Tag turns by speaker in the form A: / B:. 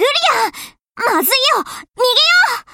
A: ルリアまずいよ。逃げよう。